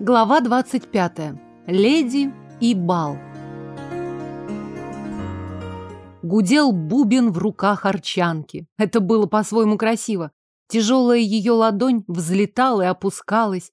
Глава 25. Леди и бал. Гудел бубен в руках арчанки. Это было по-своему красиво. Тяжелая ее ладонь взлетала и опускалась,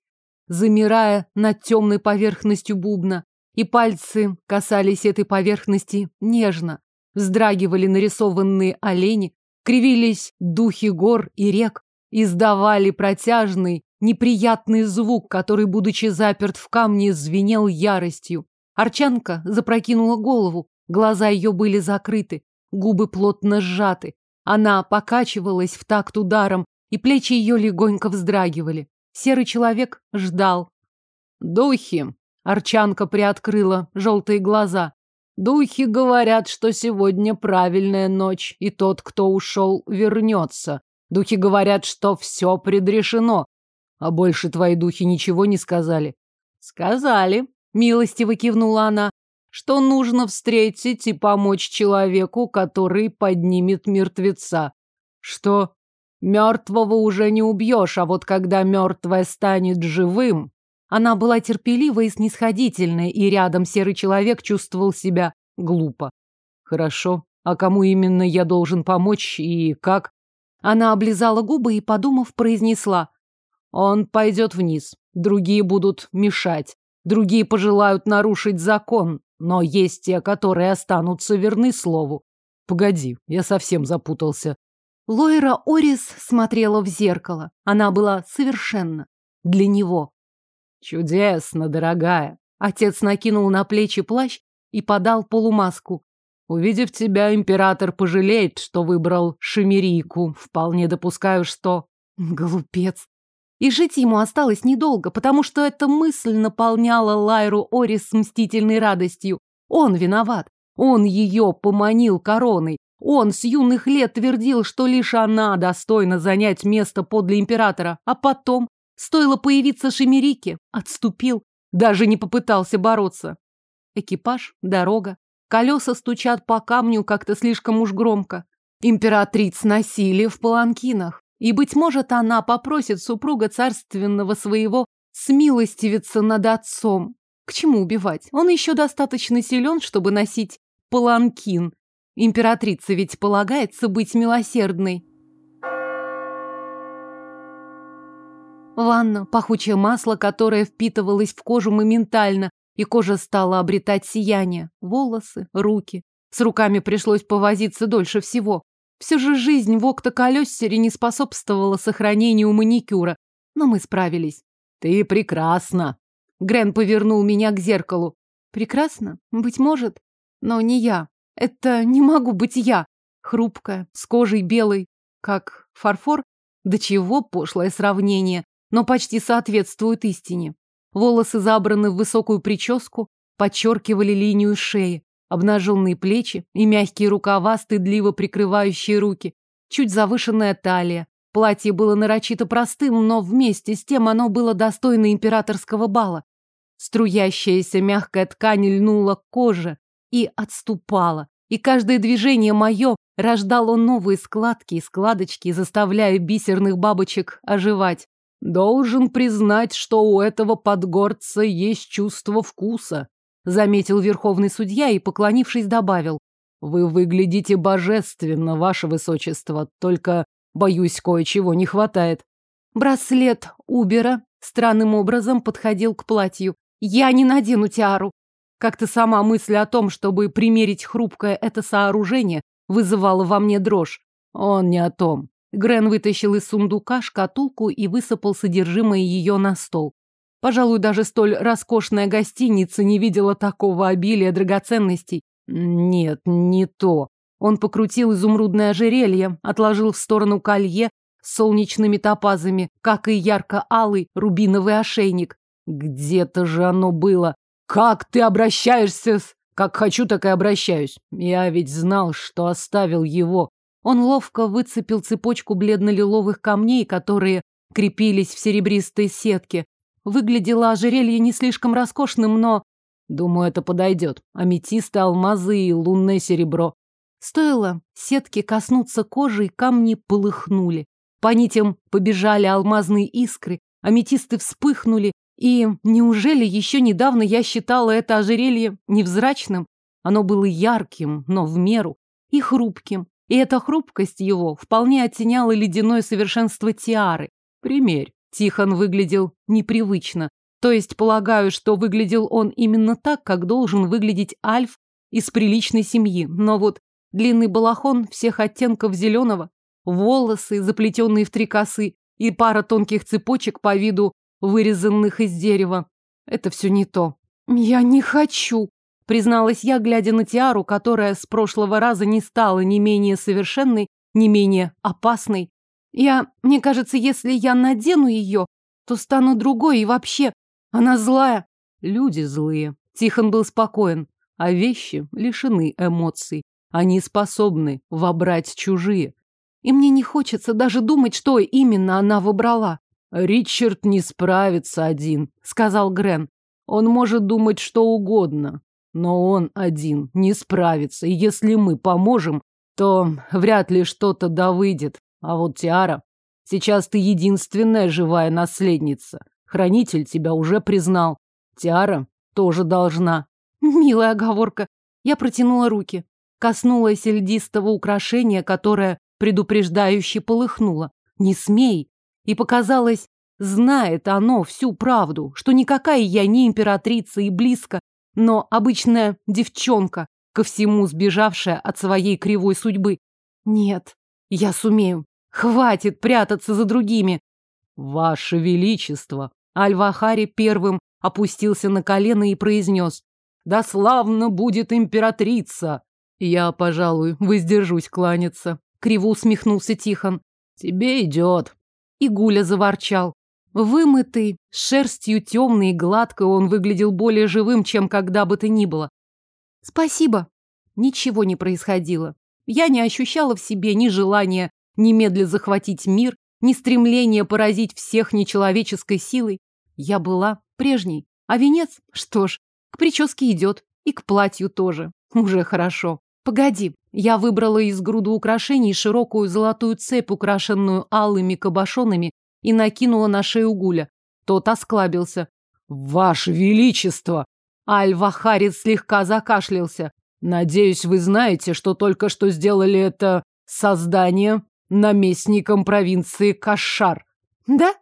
замирая над темной поверхностью бубна, и пальцы касались этой поверхности нежно. Вздрагивали нарисованные олени, кривились духи гор и рек, издавали протяжный, неприятный звук, который, будучи заперт в камне, звенел яростью. Арчанка запрокинула голову, глаза ее были закрыты, губы плотно сжаты. Она покачивалась в такт ударом, и плечи ее легонько вздрагивали. Серый человек ждал. «Духи!» — Арчанка приоткрыла желтые глаза. «Духи говорят, что сегодня правильная ночь, и тот, кто ушел, вернется. Духи говорят, что все предрешено. А больше твои духи ничего не сказали? Сказали, милостиво кивнула она, что нужно встретить и помочь человеку, который поднимет мертвеца. Что? Мертвого уже не убьешь, а вот когда мертвое станет живым... Она была терпелива и снисходительная, и рядом серый человек чувствовал себя глупо. Хорошо. А кому именно я должен помочь и как? Она облизала губы и, подумав, произнесла. Он пойдет вниз, другие будут мешать, другие пожелают нарушить закон, но есть те, которые останутся верны слову. Погоди, я совсем запутался. Лойра Орис смотрела в зеркало. Она была совершенно для него. Чудесно, дорогая. Отец накинул на плечи плащ и подал полумаску. Увидев тебя, император пожалеет, что выбрал шемерийку. Вполне допускаю, что... Глупец. И жить ему осталось недолго, потому что эта мысль наполняла Лайру Орис мстительной радостью. Он виноват. Он ее поманил короной. Он с юных лет твердил, что лишь она достойна занять место подле императора. А потом, стоило появиться Шемерике, отступил, даже не попытался бороться. Экипаж, дорога, колеса стучат по камню как-то слишком уж громко. Императриц носили в паланкинах. И, быть может, она попросит супруга царственного своего смилостивиться над отцом. К чему убивать? Он еще достаточно силен, чтобы носить паланкин. Императрица ведь полагается быть милосердной. Ванна, пахучее масло, которое впитывалось в кожу моментально, и кожа стала обретать сияние. Волосы, руки. С руками пришлось повозиться дольше всего. Все же жизнь в Октоколесере не способствовала сохранению маникюра, но мы справились. Ты прекрасна. Грен повернул меня к зеркалу. Прекрасно? Быть может. Но не я. Это не могу быть я. Хрупкая, с кожей белой, как фарфор. До чего пошлое сравнение, но почти соответствует истине. Волосы забраны в высокую прическу, подчеркивали линию шеи обнаженные плечи и мягкие рукава, стыдливо прикрывающие руки, чуть завышенная талия. Платье было нарочито простым, но вместе с тем оно было достойно императорского бала. Струящаяся мягкая ткань льнула к коже и отступала, и каждое движение мое рождало новые складки и складочки, заставляя бисерных бабочек оживать. Должен признать, что у этого подгорца есть чувство вкуса, заметил верховный судья и, поклонившись, добавил. Вы выглядите божественно, ваше высочество, только, боюсь, кое-чего не хватает. Браслет Убера странным образом подходил к платью. Я не надену тиару. Как-то сама мысль о том, чтобы примерить хрупкое это сооружение, вызывала во мне дрожь. Он не о том. Грен вытащил из сундука шкатулку и высыпал содержимое ее на стол. Пожалуй, даже столь роскошная гостиница не видела такого обилия драгоценностей. Нет, не то. Он покрутил изумрудное ожерелье, отложил в сторону колье с солнечными топазами, как и ярко-алый рубиновый ошейник. Где-то же оно было. Как ты обращаешься с... Как хочу, так и обращаюсь. Я ведь знал, что оставил его. Он ловко выцепил цепочку бледно-лиловых камней, которые крепились в серебристой сетке, Выглядело ожерелье не слишком роскошным, но... Думаю, это подойдет. Аметисты, алмазы и лунное серебро. Стоило сетке коснуться кожи, и камни полыхнули. По нитям побежали алмазные искры, аметисты вспыхнули И неужели еще недавно я считала это ожерелье невзрачным? Оно было ярким, но в меру, и хрупким. И эта хрупкость его вполне оттеняла ледяное совершенство тиары. Примерь. Тихон выглядел непривычно. То есть, полагаю, что выглядел он именно так, как должен выглядеть Альф из приличной семьи. Но вот длинный балахон всех оттенков зеленого, волосы, заплетенные в три косы, и пара тонких цепочек по виду вырезанных из дерева. Это все не то. Я не хочу, призналась я, глядя на Тиару, которая с прошлого раза не стала не менее совершенной, не менее опасной. Я, мне кажется, если я надену ее, то стану другой и вообще, она злая. Люди злые. Тихон был спокоен, а вещи лишены эмоций. Они способны вобрать чужие. И мне не хочется даже думать, что именно она выбрала. Ричард не справится один, сказал Грен. Он может думать что угодно, но он один не справится. И если мы поможем, то вряд ли что-то да выйдет. А вот Тиара, сейчас ты единственная живая наследница. Хранитель тебя уже признал. Тиара тоже должна. Милая оговорка. Я протянула руки, коснулась льдистого украшения, которое предупреждающе полыхнуло. «Не смей!» И показалось, знает оно всю правду, что никакая я не императрица и близко, но обычная девчонка, ко всему сбежавшая от своей кривой судьбы. Нет, я сумею. Хватит прятаться за другими. Ваше Величество! Альвахари первым опустился на колено и произнес. Да славно будет императрица! Я, пожалуй, воздержусь кланяться. Криво усмехнулся Тихон. Тебе идет. И Гуля заворчал. Вымытый, шерстью темной и гладкой, он выглядел более живым, чем когда бы то ни было. Спасибо. Ничего не происходило. Я не ощущала в себе ни желания немедля захватить мир, ни стремления поразить всех нечеловеческой силой. Я была прежней. А венец, что ж, к прическе идет. И к платью тоже. Уже хорошо. Погоди, я выбрала из груды украшений широкую золотую цепь, украшенную алыми кабошонами, и накинула на шею Гуля. Тот осклабился. «Ваше Величество!» Аль-Вахарец слегка закашлялся. «Надеюсь, вы знаете, что только что сделали это создание наместником провинции Кашар». «Да?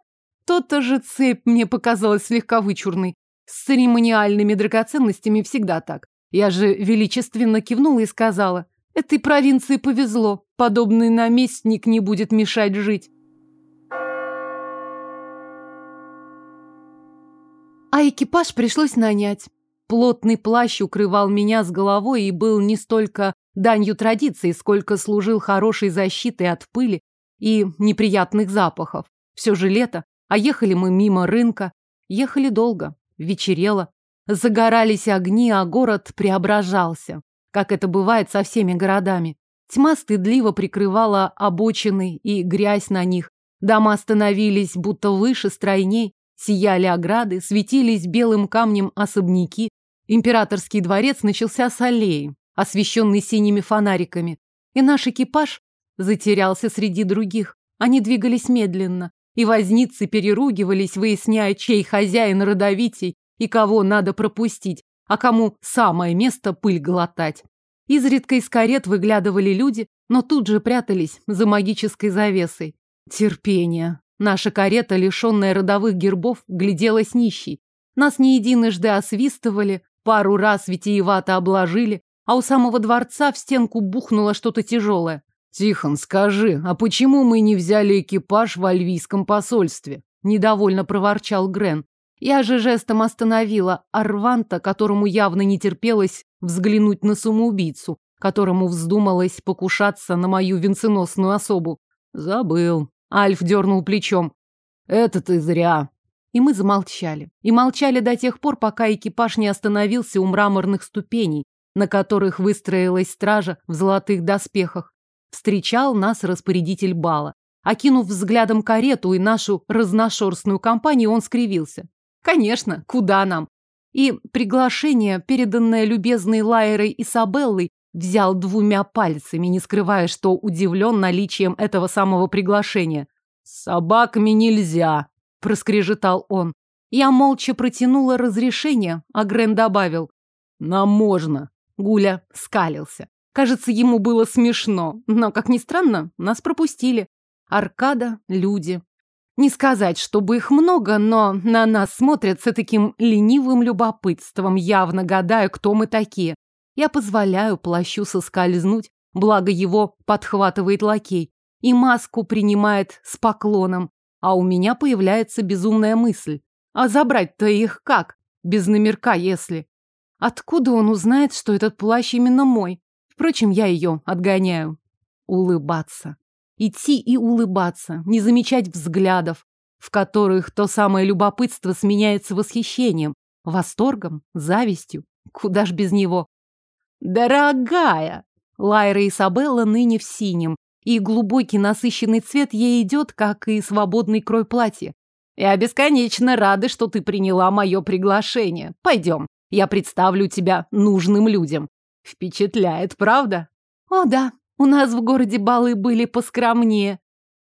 То-то же цепь мне показалась слегка вычурной. С церемониальными драгоценностями всегда так. Я же величественно кивнула и сказала, этой провинции повезло, подобный наместник не будет мешать жить. А экипаж пришлось нанять. Плотный плащ укрывал меня с головой и был не столько данью традиции, сколько служил хорошей защитой от пыли и неприятных запахов. Все же лето, а ехали мы мимо рынка. Ехали долго, вечерело. Загорались огни, а город преображался, как это бывает со всеми городами. Тьма стыдливо прикрывала обочины и грязь на них. Дома становились будто выше, стройней, сияли ограды, светились белым камнем особняки. Императорский дворец начался с аллеи, освещенной синими фонариками. И наш экипаж затерялся среди других. Они двигались медленно, и возницы переругивались, выясняя, чей хозяин родовитей, и кого надо пропустить, а кому самое место пыль глотать. Изредка из карет выглядывали люди, но тут же прятались за магической завесой. Терпение. Наша карета, лишенная родовых гербов, гляделась нищей. Нас не единожды освистывали, пару раз витиевато обложили, а у самого дворца в стенку бухнуло что-то тяжелое. «Тихон, скажи, а почему мы не взяли экипаж в альвийском посольстве?» Недовольно проворчал Грен. Я же жестом остановила Арванта, которому явно не терпелось взглянуть на самоубийцу, которому вздумалось покушаться на мою венценосную особу. Забыл. Альф дернул плечом. Это ты зря. И мы замолчали. И молчали до тех пор, пока экипаж не остановился у мраморных ступеней, на которых выстроилась стража в золотых доспехах. Встречал нас распорядитель бала. Окинув взглядом карету и нашу разношерстную компанию, он скривился. Конечно, куда нам? И приглашение, переданное любезной Лайерой Сабеллой, взял двумя пальцами, не скрывая, что удивлен наличием этого самого приглашения. «Собаками нельзя», — проскрежетал он. Я молча протянула разрешение, а Грен добавил. Нам можно. Гуля скалился. Кажется, ему было смешно, но, как ни странно, нас пропустили. Аркада, люди. Не сказать, чтобы их много, но на нас смотрят с таким ленивым любопытством, явно гадая, кто мы такие. Я позволяю плащу соскользнуть, благо его подхватывает лакей, и маску принимает с поклоном, а у меня появляется безумная мысль. А забрать-то их как? Без номерка, если. Откуда он узнает, что этот плащ именно мой? Впрочем, я ее отгоняю. Улыбаться. Идти и улыбаться, не замечать взглядов, в которых то самое любопытство сменяется восхищением, восторгом, завистью. Куда ж без него? Дорогая! Лайра Isabella ныне в синем, и глубокий насыщенный цвет ей идет, как и свободный крой платья. Я бесконечно рада, что ты приняла мое приглашение. Пойдем, я представлю тебя нужным людям. Впечатляет, правда? О, да, у нас в городе балы были поскромнее.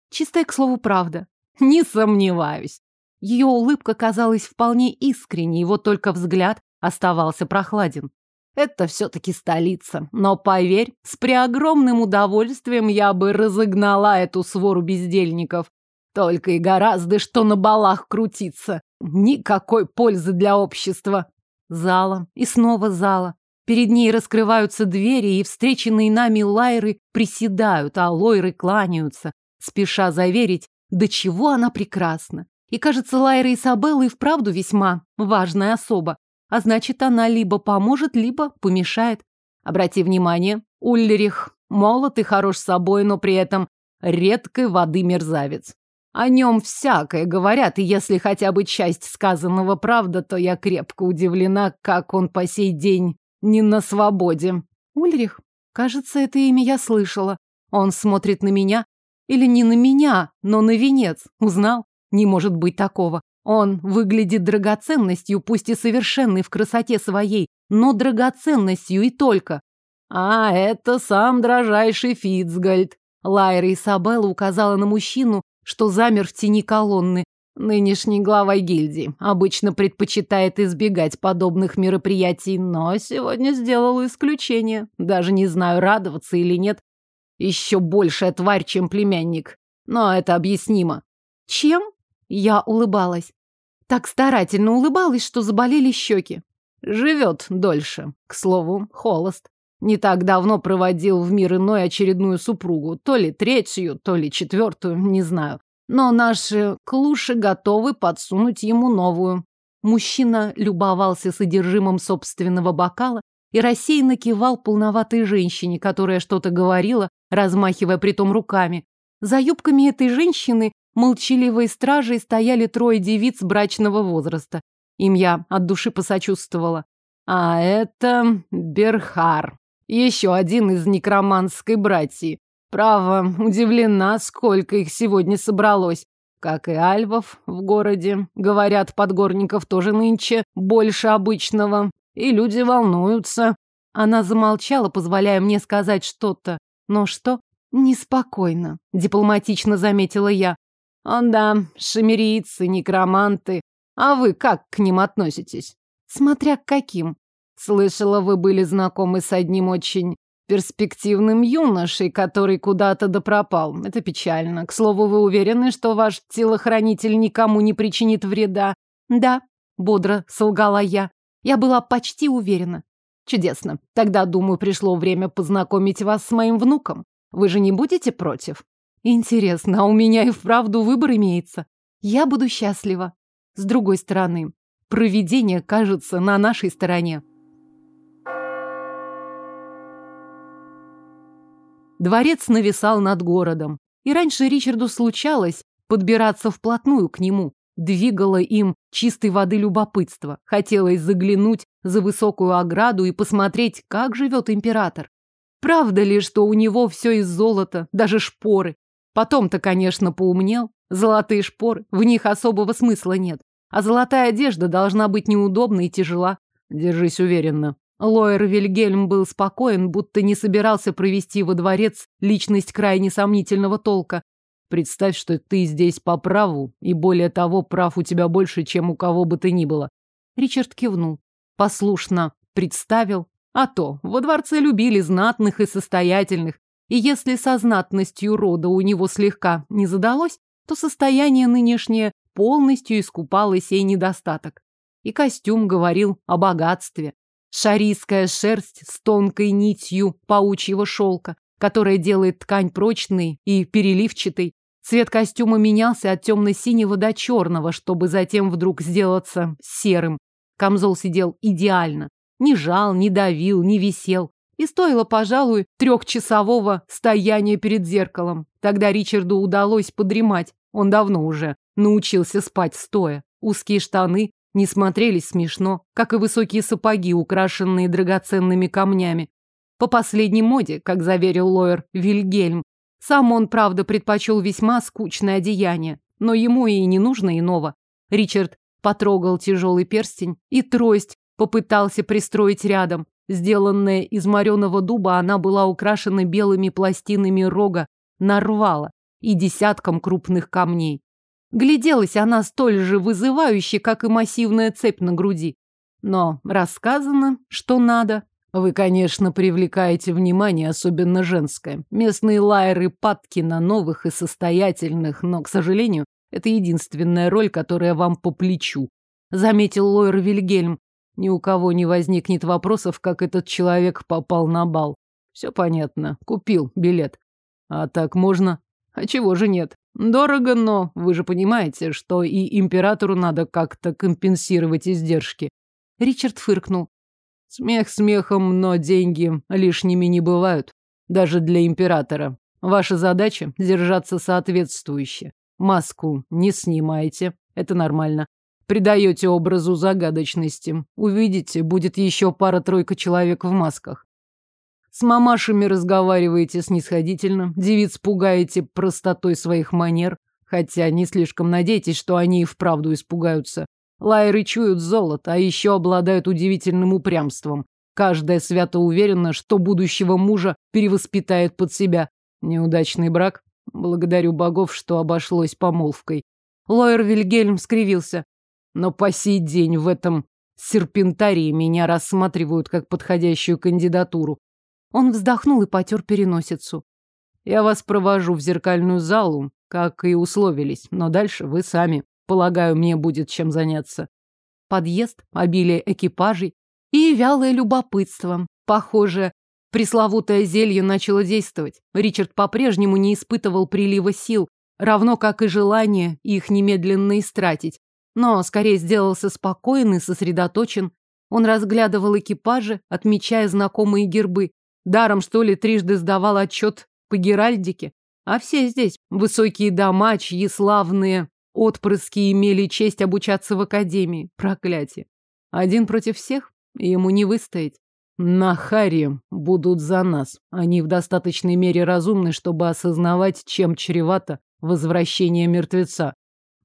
Чистая, к слову, правда. Не сомневаюсь. Ее улыбка казалась вполне искренней, вот только взгляд оставался прохладен. Это все-таки столица. Но поверь, с преогромным удовольствием я бы разогнала эту свору бездельников. Только и гораздо, что на балах крутиться. Никакой пользы для общества. Зала и снова зала. Перед ней раскрываются двери, и встреченные нами лайры приседают, а лойры кланяются, спеша заверить, до чего она прекрасна. И, кажется, Лайра Исабелла и вправду весьма важная особа. А значит, она либо поможет, либо помешает. Обрати внимание, Ульрих молод и хорош собой, но при этом редкой воды мерзавец. О нем всякое говорят, и если хотя бы часть сказанного правда, то я крепко удивлена, как он по сей день не на свободе. Ульрих, кажется, это имя я слышала. Он смотрит на меня. Или не на меня, но на венец. Узнал? Не может быть такого. Он выглядит драгоценностью, пусть и совершенной в красоте своей, но драгоценностью и только. А это сам дрожайший Фицгальд. Лайра Исабелла указала на мужчину, что замер в тени колонны. Нынешний глава гильдии обычно предпочитает избегать подобных мероприятий, но сегодня сделал исключение. Даже не знаю, радоваться или нет. Еще большая тварь, чем племянник. Но это объяснимо. Чем? Я улыбалась. Так старательно улыбалась, что заболели щеки. Живет дольше. К слову, холост. Не так давно проводил в мир иной очередную супругу, то ли третью, то ли четвертую, не знаю. Но наши клуши готовы подсунуть ему новую. Мужчина любовался содержимым собственного бокала и рассеянно кивал полноватой женщине, которая что-то говорила, размахивая притом руками. За юбками этой женщины молчаливой стражей стояли трое девиц брачного возраста. Им я от души посочувствовала. А это Берхар, еще один из некроманской братьи. Право, удивлена, сколько их сегодня собралось. Как и альвов в городе. Говорят, подгорников тоже нынче больше обычного. И люди волнуются. Она замолчала, позволяя мне сказать что-то. Но что? Неспокойно, дипломатично заметила я. О да, шамерийцы, некроманты. А вы как к ним относитесь? Смотря к каким. Слышала, вы были знакомы с одним очень перспективным юношей, который куда-то допропал. Это печально. К слову, вы уверены, что ваш телохранитель никому не причинит вреда? Да, бодро солгала я. Я была почти уверена. Чудесно. Тогда, думаю, пришло время познакомить вас с моим внуком. Вы же не будете против? Интересно, а у меня и вправду выбор имеется. Я буду счастлива. С другой стороны, провидение, кажется, на нашей стороне. Дворец нависал над городом. И раньше Ричарду случалось подбираться вплотную к нему. Двигало им чистой воды любопытство. Хотелось заглянуть за высокую ограду и посмотреть, как живет император. Правда ли, что у него все из золота, даже шпоры? Потом-то, конечно, поумнел. Золотые шпоры, в них особого смысла нет. А золотая одежда должна быть неудобна и тяжела. Держись уверенно, Лоер Вильгельм был спокоен, будто не собирался провести во дворец личность крайне сомнительного толка. Представь, что ты здесь по праву, и более того, прав у тебя больше, чем у кого бы ты ни было. Ричард кивнул. Послушно представил. А то, во дворце любили знатных и состоятельных. И если со знатностью рода у него слегка не задалось, то состояние нынешнее полностью искупало сей недостаток. И костюм говорил о богатстве. Шарийская шерсть с тонкой нитью паучьего шелка, которая делает ткань прочной и переливчатой, Цвет костюма менялся от темно-синего до черного, чтобы затем вдруг сделаться серым. Камзол сидел идеально. Не жал, не давил, не висел. И стоило, пожалуй, трехчасового стояния перед зеркалом. Тогда Ричарду удалось подремать. Он давно уже научился спать стоя. Узкие штаны не смотрелись смешно, как и высокие сапоги, украшенные драгоценными камнями. По последней моде, как заверил лоер Вильгельм, сам он, правда, предпочел весьма скучное одеяние, но ему и не нужно иного. Ричард потрогал тяжелый перстень и трость попытался пристроить рядом. Сделанная из мореного дуба, она была украшена белыми пластинами рога, нарвала и десятком крупных камней. Гляделась она столь же вызывающе, как и массивная цепь на груди. Но рассказано, что надо, вы, конечно, привлекаете внимание, особенно женское. Местные лайеры падки на новых и состоятельных, но, к сожалению, это единственная роль, которая вам по плечу. Заметил лойер Вильгельм. Ни у кого не возникнет вопросов, как этот человек попал на бал. Все понятно. Купил билет. А так можно? А чего же нет? Дорого, но вы же понимаете, что и императору надо как-то компенсировать издержки. Ричард фыркнул. Смех смехом, но деньги лишними не бывают. Даже для императора. Ваша задача – держаться соответствующе. Маску не снимайте. Это нормально. Придаете образу загадочности. Увидите, будет еще пара-тройка человек в масках. С мамашами разговариваете снисходительно, девиц пугаете простотой своих манер, хотя не слишком надейтесь, что они и вправду испугаются. Лайеры чуют золото, а еще обладают удивительным упрямством. Каждая свято уверена, что будущего мужа перевоспитает под себя. Неудачный брак? Благодарю богов, что обошлось помолвкой. Лойер Вильгельм скривился. Но по сей день в этом серпентарии меня рассматривают как подходящую кандидатуру. Он вздохнул и потер переносицу. Я вас провожу в зеркальную залу, как и условились, но дальше вы сами. Полагаю, мне будет чем заняться. Подъезд, обилие экипажей и вялое любопытство. Похоже, пресловутое зелье начало действовать. Ричард по-прежнему не испытывал прилива сил, равно как и желание их немедленно истратить. Но скорее сделался спокоен и сосредоточен. Он разглядывал экипажи, отмечая знакомые гербы. Даром, что ли, трижды сдавал отчет по Геральдике. А все здесь высокие дома, чьи славные Отпрыски имели честь обучаться в академии. Проклятие. Один против всех? Ему не выстоять. На Харе будут за нас. Они в достаточной мере разумны, чтобы осознавать, чем чревато возвращение мертвеца.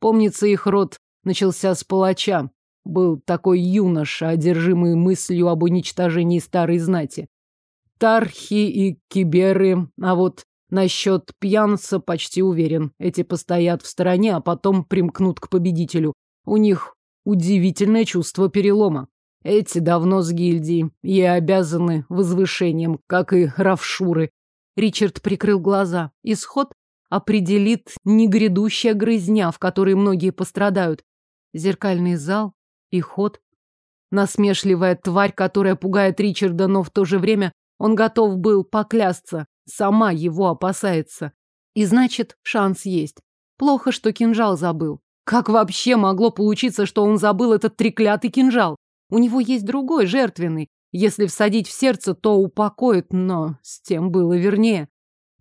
Помнится, их род начался с палача. Был такой юноша, одержимый мыслью об уничтожении старой знати. Тархи и киберы, а вот Насчет пьянца почти уверен. Эти постоят в стороне, а потом примкнут к победителю. У них удивительное чувство перелома. Эти давно с гильдией и обязаны возвышением, как и равшуры. Ричард прикрыл глаза. Исход определит не грядущая грызня, в которой многие пострадают. Зеркальный зал и ход. Насмешливая тварь, которая пугает Ричарда, но в то же время он готов был поклясться. Сама его опасается. И значит, шанс есть. Плохо, что кинжал забыл. Как вообще могло получиться, что он забыл этот треклятый кинжал? У него есть другой, жертвенный. Если всадить в сердце, то упокоит, но с тем было вернее.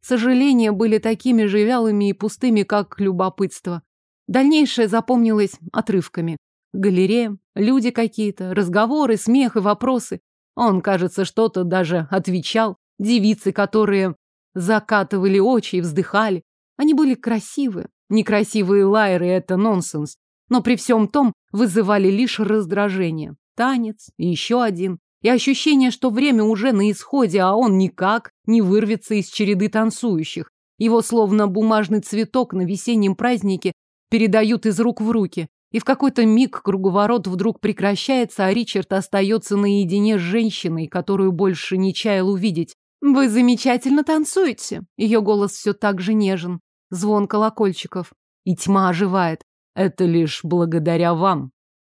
Сожаления были такими же вялыми и пустыми, как любопытство. Дальнейшее запомнилось отрывками. Галерея, люди какие-то, разговоры, смех и вопросы. Он, кажется, что-то даже отвечал. Девицы, которые закатывали очи и вздыхали. Они были красивы. Некрасивые лайеры — это нонсенс. Но при всем том вызывали лишь раздражение. Танец, еще один. И ощущение, что время уже на исходе, а он никак не вырвется из череды танцующих. Его словно бумажный цветок на весеннем празднике передают из рук в руки. И в какой-то миг круговорот вдруг прекращается, а Ричард остается наедине с женщиной, которую больше не чаял увидеть. «Вы замечательно танцуете!» Ее голос все так же нежен. Звон колокольчиков. И тьма оживает. Это лишь благодаря вам.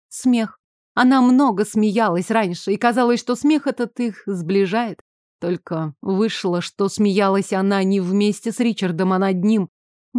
Смех. Она много смеялась раньше, и казалось, что смех этот их сближает. Только вышло, что смеялась она не вместе с Ричардом, а над ним.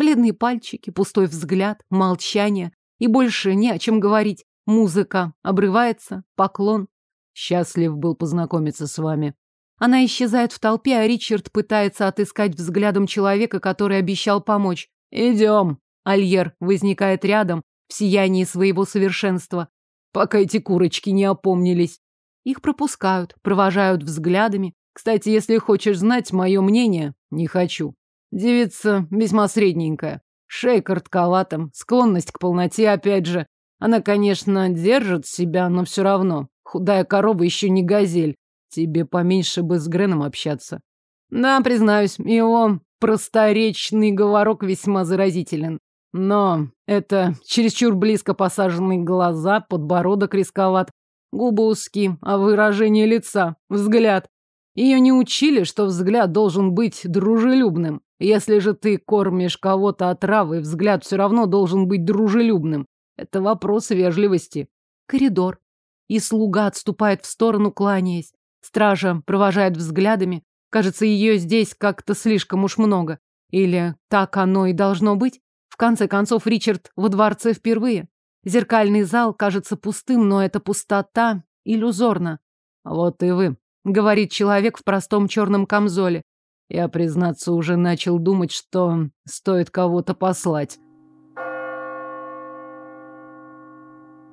Бледные пальчики, пустой взгляд, молчание. И больше не о чем говорить. Музыка обрывается, поклон. Счастлив был познакомиться с вами. Она исчезает в толпе, а Ричард пытается отыскать взглядом человека, который обещал помочь. Идем. Альер возникает рядом, в сиянии своего совершенства. Пока эти курочки не опомнились. Их пропускают, провожают взглядами. Кстати, если хочешь знать мое мнение, не хочу. Девица весьма средненькая. Шея коротковата, склонность к полноте опять же. Она, конечно, держит себя, но все равно. Худая корова еще не газель. Тебе поменьше бы с Греном общаться. Да, признаюсь, его просторечный говорок весьма заразителен. Но это чересчур близко посаженные глаза, подбородок рисковат, губы узкие, а выражение лица, взгляд. Ее не учили, что взгляд должен быть дружелюбным. Если же ты кормишь кого-то отравой, взгляд все равно должен быть дружелюбным. Это вопрос вежливости. Коридор. И слуга отступает в сторону, кланяясь. Стража провожает взглядами. Кажется, ее здесь как-то слишком уж много. Или так оно и должно быть? В конце концов, Ричард во дворце впервые. Зеркальный зал кажется пустым, но эта пустота иллюзорна. Вот и вы, говорит человек в простом черном камзоле. Я, признаться, уже начал думать, что стоит кого-то послать.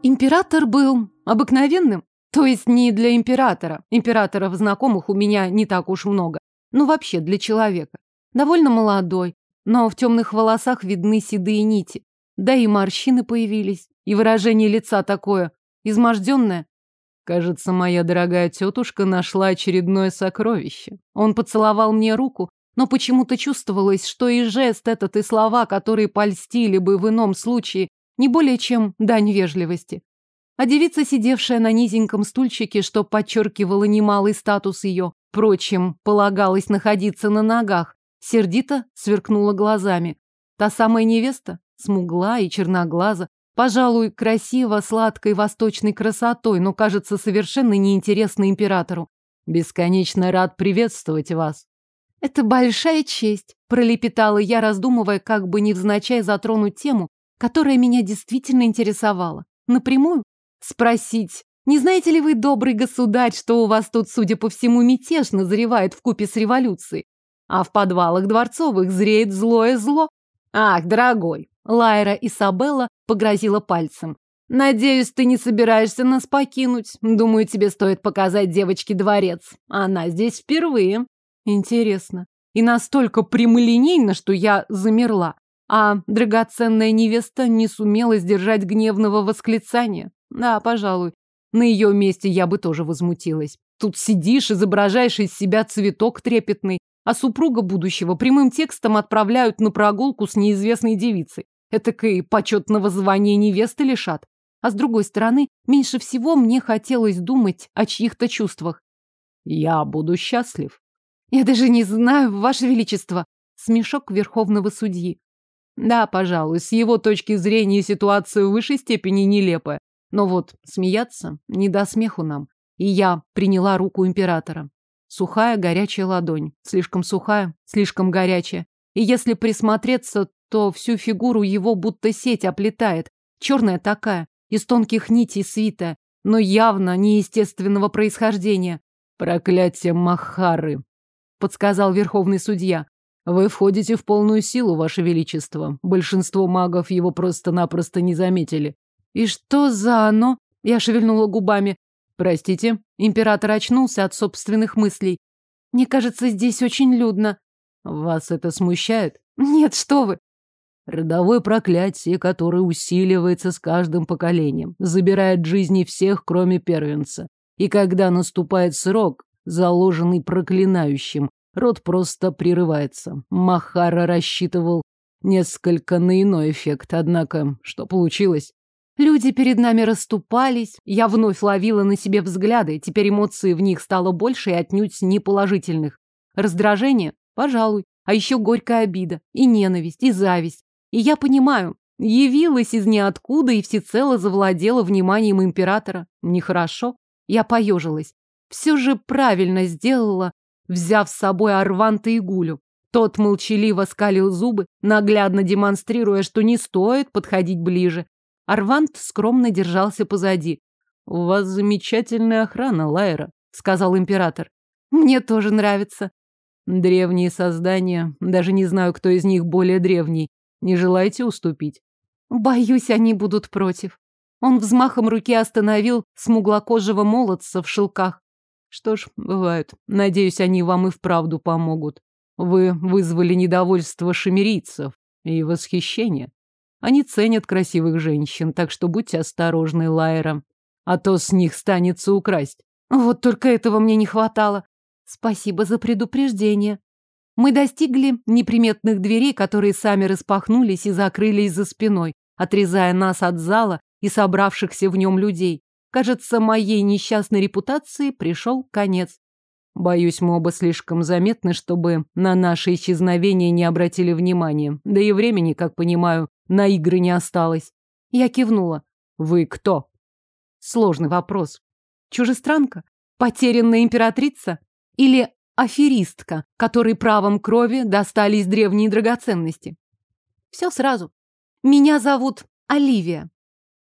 Император был обыкновенным, то есть не для императора. Императоров знакомых у меня не так уж много. Ну, вообще, для человека. Довольно молодой, но в темных волосах видны седые нити. Да и морщины появились, и выражение лица такое изможденное. Кажется, моя дорогая тетушка нашла очередное сокровище. Он поцеловал мне руку, но почему-то чувствовалось, что и жест этот, и слова, которые польстили бы в ином случае, не более чем дань вежливости. А девица, сидевшая на низеньком стульчике, что подчеркивало немалый статус ее, впрочем, полагалось находиться на ногах, сердито сверкнула глазами. Та самая невеста, смугла и черноглаза, Пожалуй, красиво, сладкой восточной красотой, но кажется совершенно неинтересно императору. Бесконечно рад приветствовать вас. Это большая честь, пролепетала я, раздумывая, как бы невзначай затронуть тему, которая меня действительно интересовала. Напрямую спросить, не знаете ли вы, добрый государь, что у вас тут, судя по всему, мятеж назревает в купе с революцией? А в подвалах дворцовых зреет злое зло? Ах, дорогой, Лайра Isabella погрозила пальцем. «Надеюсь, ты не собираешься нас покинуть. Думаю, тебе стоит показать девочке дворец. Она здесь впервые». Интересно. И настолько прямолинейно, что я замерла. А драгоценная невеста не сумела сдержать гневного восклицания. Да, пожалуй. На ее месте я бы тоже возмутилась. Тут сидишь, изображаешь из себя цветок трепетный, а супруга будущего прямым текстом отправляют на прогулку с неизвестной девицей. Этакой почетного звания невесты лишат. А с другой стороны, меньше всего мне хотелось думать о чьих-то чувствах. Я буду счастлив. Я даже не знаю, Ваше Величество. Смешок верховного судьи. Да, пожалуй, с его точки зрения ситуация в высшей степени нелепая. Но вот смеяться не до смеху нам. И я приняла руку императора. Сухая, горячая ладонь. Слишком сухая, слишком горячая. И если присмотреться, то всю фигуру его будто сеть оплетает. Черная такая, из тонких нитей свитая, но явно неестественного происхождения. «Проклятие Махары», — подсказал верховный судья. «Вы входите в полную силу, ваше величество. Большинство магов его просто-напросто не заметили». «И что за оно?» — я шевельнула губами. «Простите?» — император очнулся от собственных мыслей. «Мне кажется, здесь очень людно». «Вас это смущает?» «Нет, что вы!» Родовое проклятие, которое усиливается с каждым поколением, забирает жизни всех, кроме первенца. И когда наступает срок, заложенный проклинающим, Рот просто прерывается. Махара рассчитывал несколько на иной эффект, однако что получилось? Люди перед нами расступались, я вновь ловила на себе взгляды, теперь эмоции в них стало больше и отнюдь не положительных. Раздражение? Пожалуй. А еще горькая обида, и ненависть, и зависть. И я понимаю, явилась из ниоткуда и всецело завладела вниманием императора. Нехорошо. Я поежилась. Все же правильно сделала, взяв с собой Арванта и Гулю. Тот молчаливо скалил зубы, наглядно демонстрируя, что не стоит подходить ближе. Арвант скромно держался позади. «У вас замечательная охрана, Лайра», — сказал император. «Мне тоже нравится». «Древние создания, даже не знаю, кто из них более древний. Не желаете уступить?» «Боюсь, они будут против». Он взмахом руки остановил смуглокожего молодца в шелках. Что ж, бывает. Надеюсь, они вам и вправду помогут. Вы вызвали недовольство шемерийцев и восхищение. Они ценят красивых женщин, так что будьте осторожны, Лайра. А то с них станется украсть. Вот только этого мне не хватало. Спасибо за предупреждение. Мы достигли неприметных дверей, которые сами распахнулись и закрылись за спиной, отрезая нас от зала и собравшихся в нем людей. Кажется, моей несчастной репутации пришел конец. Боюсь, мы оба слишком заметны, чтобы на наше исчезновение не обратили внимания. Да и времени, как понимаю, на игры не осталось. Я кивнула. Вы кто? Сложный вопрос. Чужестранка? Потерянная императрица? Или аферистка, которой правом крови достались древние драгоценности? Все сразу. Меня зовут Оливия.